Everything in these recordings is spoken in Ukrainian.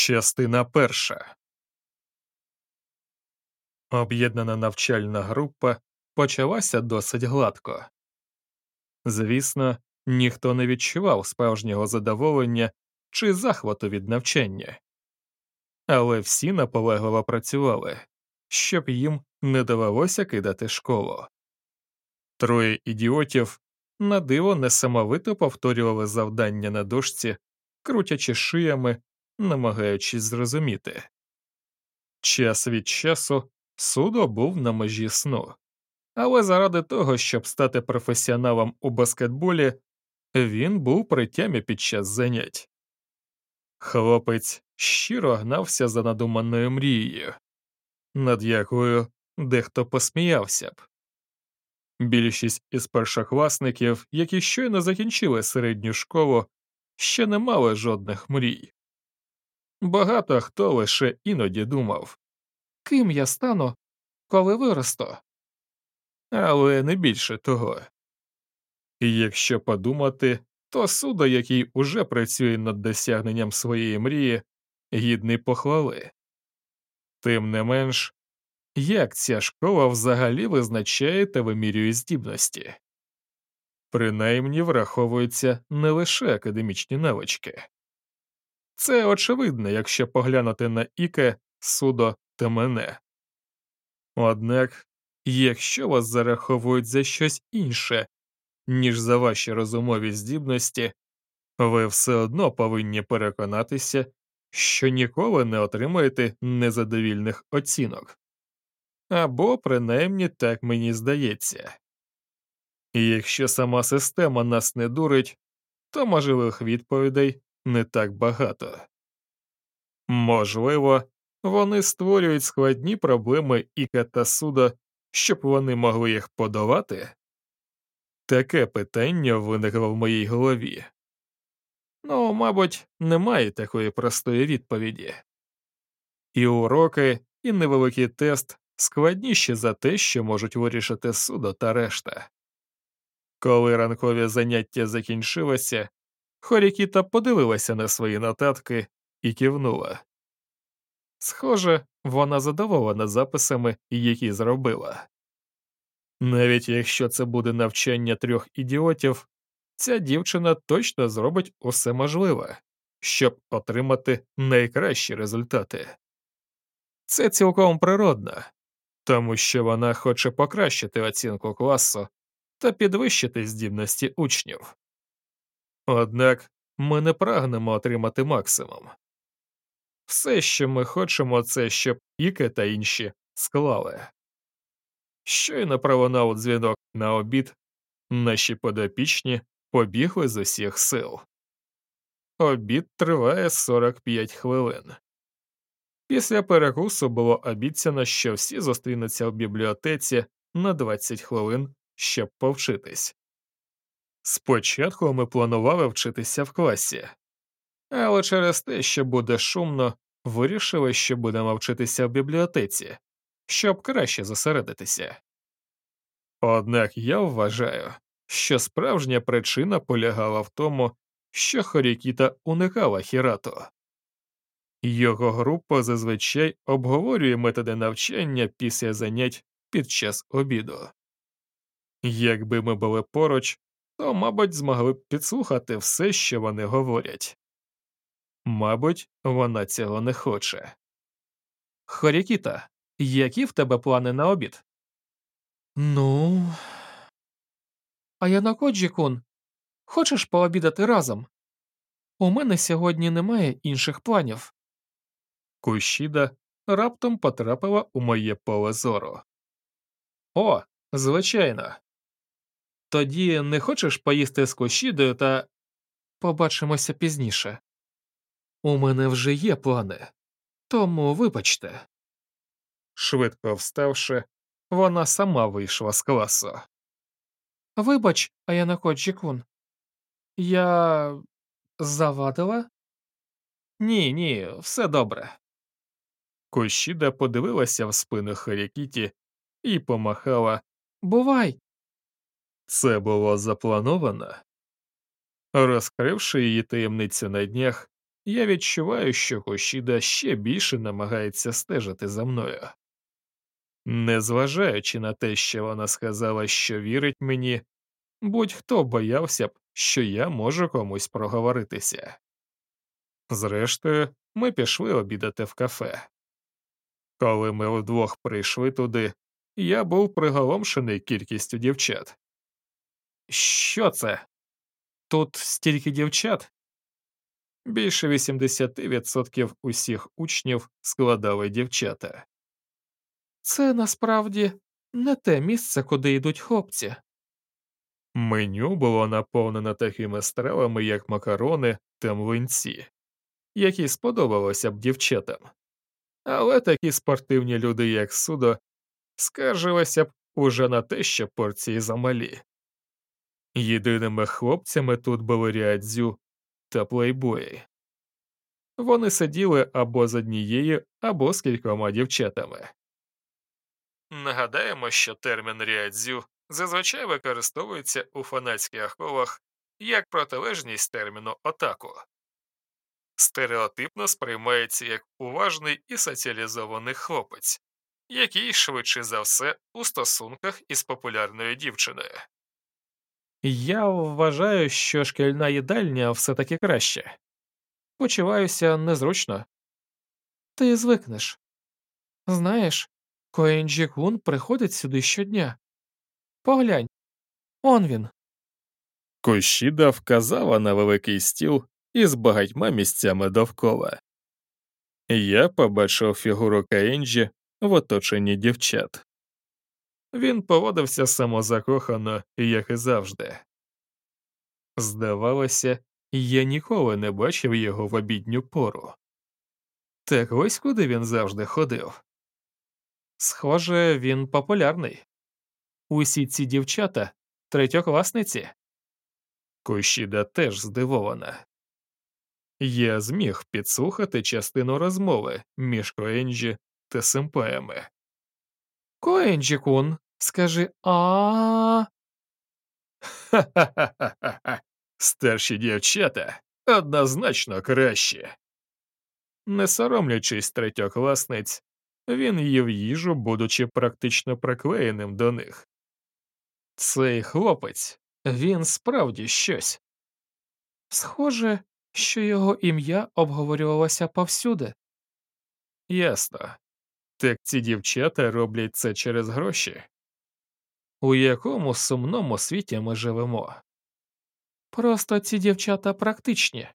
Частина перша об'єднана навчальна група почалася досить гладко. Звісно, ніхто не відчував справжнього задоволення чи захвату від навчання, але всі наполегливо працювали, щоб їм не довелося кидати школу. Троє ідіотів на диво несамовито повторювали завдання на дошці, крутячи шиями, намагаючись зрозуміти. Час від часу судо був на межі сну, але заради того, щоб стати професіоналом у баскетболі, він був при тямі під час занять. Хлопець щиро гнався за надуманою мрією, над якою дехто посміявся б. Більшість із першокласників, які щойно закінчили середню школу, ще не мали жодних мрій. Багато хто лише іноді думав Ким я стану, коли виросту? Але не більше того. І якщо подумати, то судо, який уже працює над досягненням своєї мрії, гідний похвали. Тим не менш, як ця школа взагалі визначає та вимірює здібності? Принаймні враховуються не лише академічні навички. Це очевидно, якщо поглянути на Іке, судо та мене. Однак, якщо вас зараховують за щось інше, ніж за ваші розумові здібності, ви все одно повинні переконатися, що ніколи не отримаєте незадовільних оцінок. Або принаймні так мені здається. І якщо сама система нас не дурить, то можливих відповідей не так багато. Можливо, вони створюють складні проблеми Іка та Суда, щоб вони могли їх подолати? Таке питання виникло в моїй голові. Ну, мабуть, немає такої простої відповіді. І уроки, і невеликий тест складніші за те, що можуть вирішити судо та решта. Коли ранкові заняття закінчилося, Хорікіта подивилася на свої нотатки і кивнула. Схоже, вона задоволена записами, які зробила. Навіть якщо це буде навчання трьох ідіотів, ця дівчина точно зробить усе можливе, щоб отримати найкращі результати. Це цілком природно, тому що вона хоче покращити оцінку класу та підвищити здібності учнів. Однак ми не прагнемо отримати максимум. Все, що ми хочемо, це щоб Іке та інші склали. Щойно пролунав дзвінок на обід, наші подопічні побігли з усіх сил. Обід триває 45 хвилин. Після перекусу було обіцяно, що всі зустрінуться в бібліотеці на 20 хвилин, щоб повчитись. Спочатку ми планували вчитися в класі, але через те, що буде шумно, вирішили, що будемо вчитися в бібліотеці, щоб краще зосередитися. Однак я вважаю, що справжня причина полягала в тому, що Хорікіта уникала Хірато. Його група зазвичай обговорює методи навчання після занять під час обіду. Якби ми були поруч, то, мабуть, змогли б підслухати все, що вони говорять. Мабуть, вона цього не хоче. Хорікіта, які в тебе плани на обід? Ну. А я на Коджі-кун. Хочеш пообідати разом? У мене сьогодні немає інших планів. Кущіда раптом потрапила у моє поле зору. О, звичайно. Тоді не хочеш поїсти з Кущідою та побачимося пізніше. У мене вже є плани, тому вибачте. Швидко вставши, вона сама вийшла з класу. Вибач, Аянако Джікун. Я завадила? Ні, ні, все добре. Кощіда подивилася в спину Харікіті і помахала Бувай. Це було заплановано. Розкривши її таємницю на днях, я відчуваю, що Кошіда ще більше намагається стежити за мною. Незважаючи на те, що вона сказала, що вірить мені, будь-хто боявся б, що я можу комусь проговоритися. Зрештою, ми пішли обідати в кафе. Коли ми вдвох прийшли туди, я був приголомшений кількістю дівчат. Що це? Тут стільки дівчат? Більше 80% усіх учнів складали дівчата. Це насправді не те місце, куди йдуть хлопці. Меню було наповнено такими стравами, як макарони та млинці, які сподобалося б дівчатам. Але такі спортивні люди, як судо, скаржилися б уже на те, що порції замалі. Єдиними хлопцями тут були Ріадзю та плейбої. Вони сиділи або з однією, або з кількома дівчатами. Нагадаємо, що термін ріадзю зазвичай використовується у фанатських колах як протилежність терміну отаку. Стереотипно сприймається як уважний і соціалізований хлопець, який швидше за все у стосунках із популярною дівчиною. Я вважаю, що шкільна їдальня все таки краще. Почуваюся незручно. Ти звикнеш. Знаєш, Коенджі Кун приходить сюди щодня. Поглянь, он він. Кощіда вказала на великий стіл із багатьма місцями довкола. Я побачив фігуру Каенджі в оточенні дівчат. Він поводився самозакохано, як і завжди. Здавалося, я ніколи не бачив його в обідню пору. Так ось куди він завжди ходив. Схоже, він популярний. Усі ці дівчата третьокласниці. Кощіда теж здивована. Я зміг підслухати частину розмови між Коенджі та семпаями. Коенджі кун, скажи а. Ха-ха-ха. Старші дівчата однозначно краще. Не соромлячись третьокласниць, він їв їжу, будучи практично приклеєним до них. Цей хлопець, він справді щось. Схоже, що його ім'я обговорювалося повсюди. Ясно. Так ці дівчата роблять це через гроші. У якому сумному світі ми живемо? Просто ці дівчата практичні.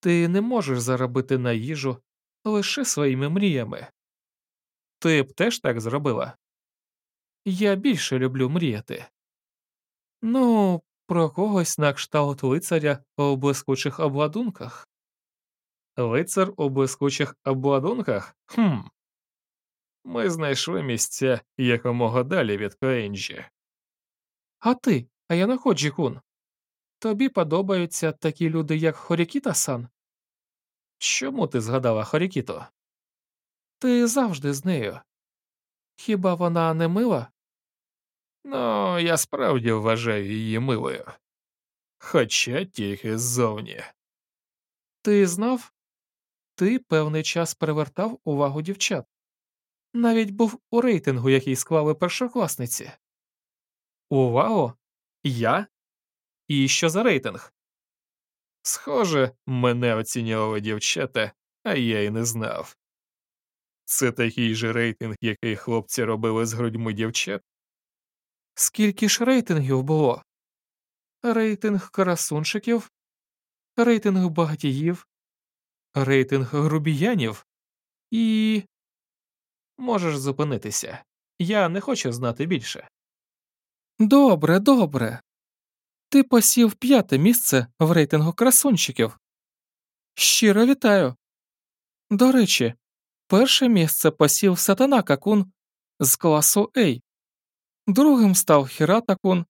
Ти не можеш заробити на їжу лише своїми мріями. Ти б теж так зробила? Я більше люблю мріяти. Ну, про когось на кшталт лицаря у блискучих обладунках. Лицар у блискучих обладунках? Хм. Ми знайшли місця якомога далі від Коенджі. А ти, Аяноходжі кун? Тобі подобаються такі люди, як Хорікіта сан? Чому ти згадала Хорікіто? Ти завжди з нею. Хіба вона не мила? Ну, я справді вважаю її милою. Хоча тільки ззовні. Ти знав? Ти певний час привертав увагу дівчат. Навіть був у рейтингу, який склали першокласниці. Увагу? Я? І що за рейтинг? Схоже, мене оцінювали дівчата, а я й не знав. Це такий же рейтинг, який хлопці робили з грудьми дівчат. Скільки ж рейтингів було? Рейтинг красунчиків, рейтинг багатіїв, рейтинг грубіянів і. Можеш зупинитися. Я не хочу знати більше. Добре, добре. Ти посів п'яте місце в рейтингу красунчиків. Щиро вітаю. До речі, перше місце посів Сатана Какун з класу A, другим став Хірата Кун,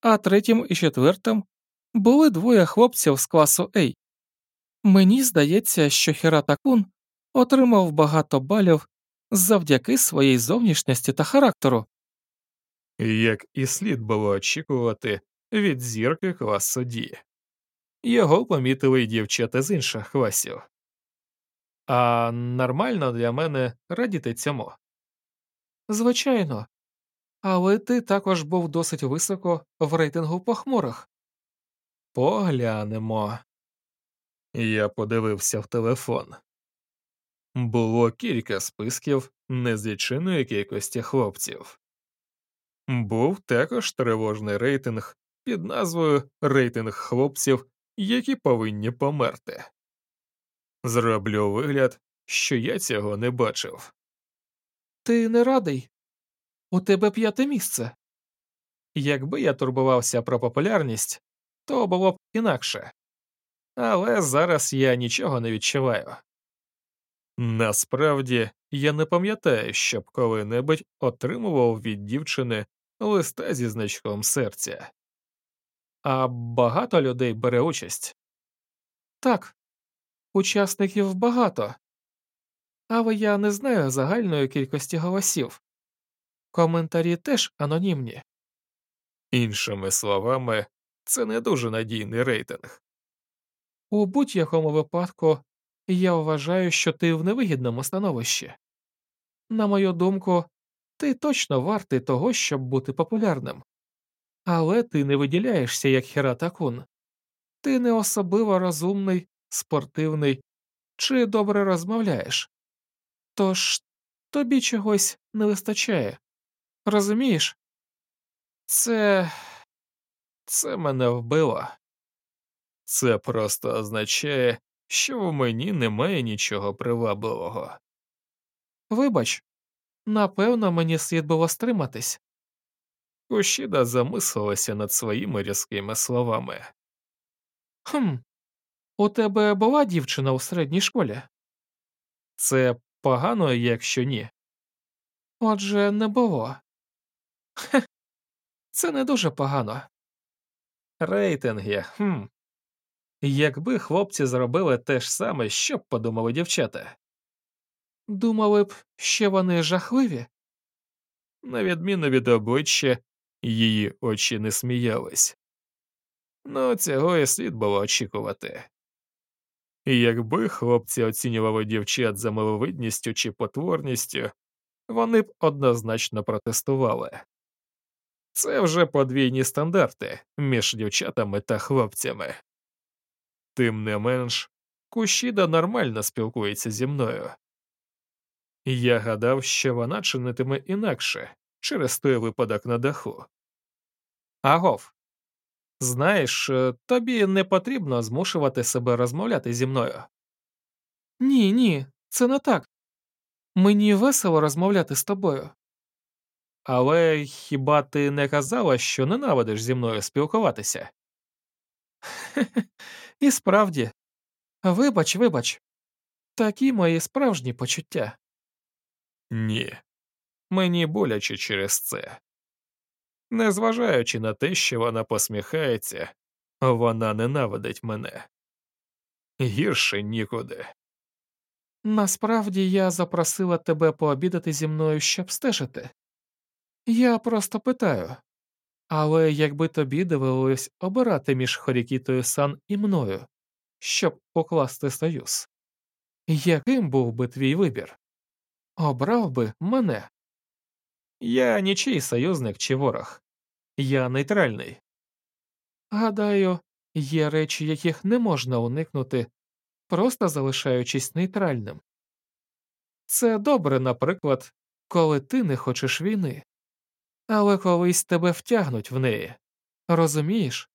а третім і четвертим були двоє хлопців з класу A. Мені здається, що Хірата Кун отримав багато балів завдяки своїй зовнішності та характеру. Як і слід було очікувати від зірки класу Ді. Його помітили й дівчата з інших класів. А нормально для мене радіти цьому. Звичайно, але ти також був досить високо в рейтингу похмурих. Поглянемо. Я подивився в телефон. Було кілька списків незліченої кількості хлопців. Був також тривожний рейтинг під назвою Рейтинг хлопців, які повинні померти. Зроблю вигляд, що я цього не бачив. Ти не радий? У тебе п'яте місце. Якби я турбувався про популярність, то було б інакше. Але зараз я нічого не відчуваю. Насправді, я не пам'ятаю, щоб коли-небудь отримував від дівчини листа зі значком серця. А багато людей бере участь. Так, учасників багато, але я не знаю загальної кількості голосів. Коментарі теж анонімні. Іншими словами, це не дуже надійний рейтинг. У будь-якому випадку я вважаю, що ти в невигідному становищі. На мою думку, ти точно вартий того, щоб бути популярним. Але ти не виділяєшся як Хіратакун. Ти не особливо розумний, спортивний чи добре розмовляєш. Тож тобі чогось не вистачає. Розумієш? Це. Це мене вбило. Це просто означає, що в мені немає нічого привабливого. Вибач, напевно, мені слід було стриматись. Кущіда замислилася над своїми різкими словами. Хм, у тебе була дівчина у середній школі? Це погано, якщо ні. Отже, не було. Хе, це не дуже погано. Рейтинги, хм. Якби хлопці зробили те ж саме, що б подумали дівчата? Думали б, що вони жахливі? На відміну від обличчя, її очі не сміялись. Ну, цього і слід було очікувати. Якби хлопці оцінювали дівчат за миловидністю чи потворністю, вони б однозначно протестували. Це вже подвійні стандарти між дівчатами та хлопцями. Тим не менш, Кущіда нормально спілкується зі мною. Я гадав, що вона чинитиме інакше через той випадок на даху. Агов, знаєш, е, тобі не потрібно змушувати себе розмовляти зі мною. Ні, ні, це не так. Мені весело розмовляти з тобою. Але хіба ти не казала, що ненавидиш зі мною спілкуватися? І справді, вибач, вибач, такі мої справжні почуття. Ні, мені боляче через це. Незважаючи на те, що вона посміхається, вона ненавидить мене гірше нікуди. Насправді я запросила тебе пообідати зі мною, щоб стежити. Я просто питаю. Але якби тобі довелось обирати між Хорікітою сан і мною, щоб покласти союз, яким був би твій вибір? Обрав би мене. Я нічий союзник чи ворог, я нейтральний. Гадаю, є речі, яких не можна уникнути, просто залишаючись нейтральним. Це добре, наприклад, коли ти не хочеш війни але колись тебе втягнуть в неї. Розумієш?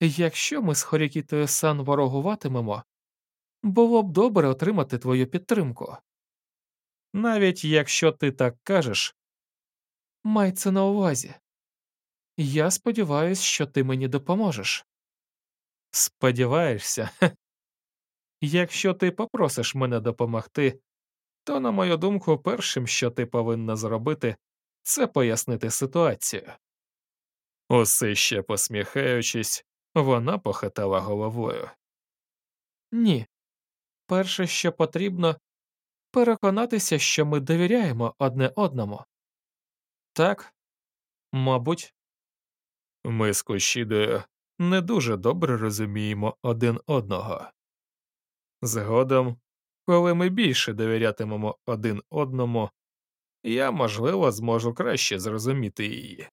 Якщо ми з Хорікітою сан ворогуватимемо, було б добре отримати твою підтримку. Навіть якщо ти так кажеш, май це на увазі. Я сподіваюся, що ти мені допоможеш. Сподіваєшся, якщо ти попросиш мене допомогти, то, на мою думку, першим, що ти повинна зробити, це пояснити ситуацію. Усе ще посміхаючись, вона похитала головою. Ні. Перше, що потрібно, переконатися, що ми довіряємо одне одному. Так, мабуть, ми з Кущідою не дуже добре розуміємо один одного. Згодом, коли ми більше довірятимемо один одному, я, можливо, зможу краще зрозуміти її.